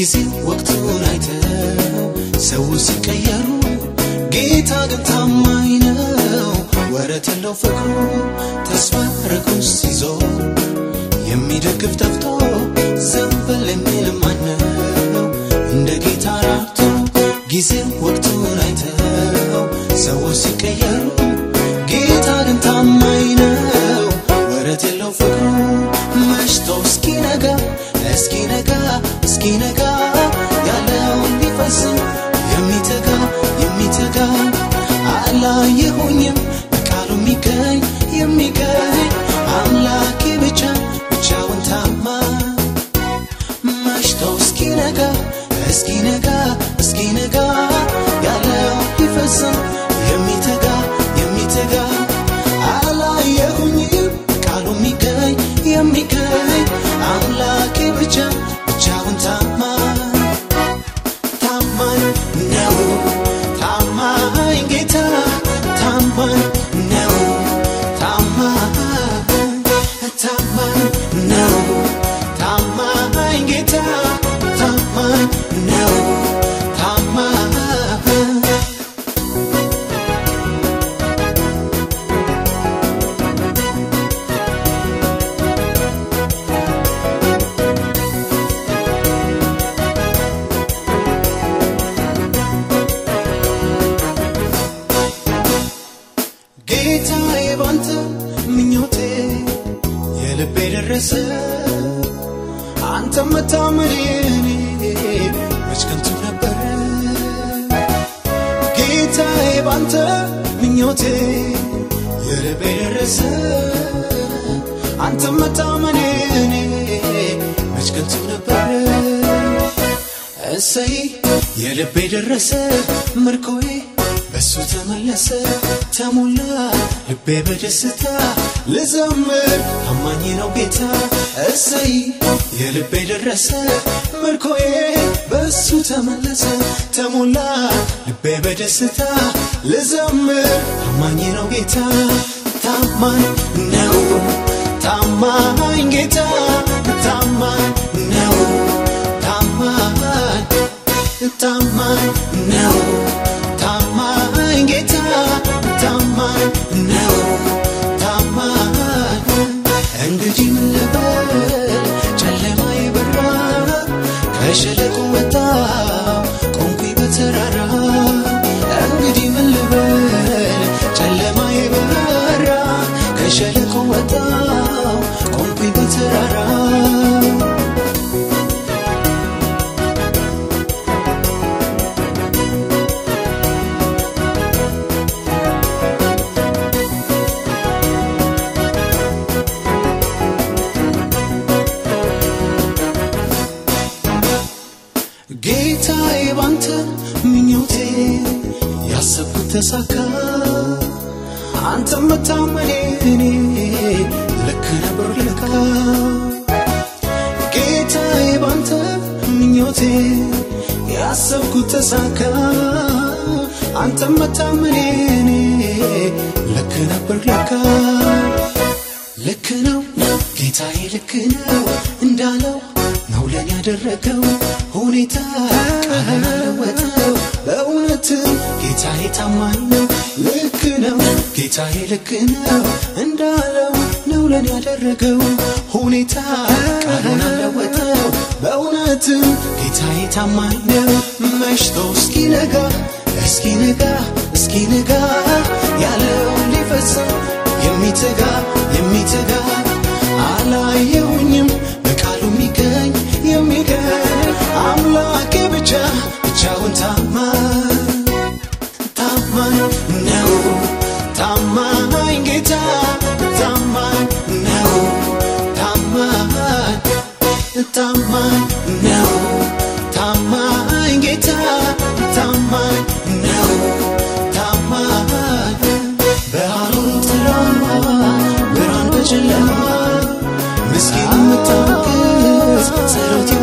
ጊዜ ወቅቱን አይተው ሰው ሲቀየሩ ጌታ ግን ታማኝ ነው። ወረት የለው ፍቅሩ ተስፋ ርኩስ ይዞ የሚደግፍ ጠፍቶ ዘንበል የሚል ማነው እንደ ጌታ ራርቶ ጊዜ ወቅቱን አይተው ሰዎች ሲቀየሩ አላየሁኝም ደረሰ አንተ መታመን የኔ መች ከንቱ ነበረ ጌታዬ ባንተ ምኞቴ የልቤ ደረሰ አንተ መታመን የኔ መች ከንቱ ነበረ እሰይ የልቤ ደረሰ ምርኮዬ በሱ ተመለሰ ተሞላ ልቤ በደስታ ልዘምር። ታማኝ ነው ጌታ እሰይ የልቤ ደረሰ ምርኮዬ በሱ ተመለሰ ተሞላ ልቤ በደስታ ልዘምር። ታማኝ ነው ጌታ ታማኝ ነው ታማኝ ጌታ ታማኝ ነው ባንተ ምኞቴ ያሰብኩት ተሳካ። አንተ መታመኔ እኔ ልክ ነበር ለካ። ጌታዬ ባንተ ምኞቴ ያሰብኩት ተሳካ። አንተ መታመኔ እኔ ልክ ነበር ለካ። ልክ ነው ጌታዬ ልክ ነው እንዳለው ነው ለኔ ያደረገው ሁኔታ ቃልን አለወጠው በእውነትም ጌታዬ ታማኝ ነው ልክ ነው። ጌታዬ ልክ ነው እንዳለው ነው ለኔ ያደረገው ሁኔታ ቃሉን አለወጠው ጌታዬ ታማኝ ነው መሽቶ እስኪነጋ እስኪነጋ እስኪነጋ ያለውን ሊፈጽም የሚተጋ የሚተጋ። አላየሁኝም በሐሩር ጥላ ብርሃን በጨለማ ምስኪን የምታግዝ ጸሎት የምትሰማ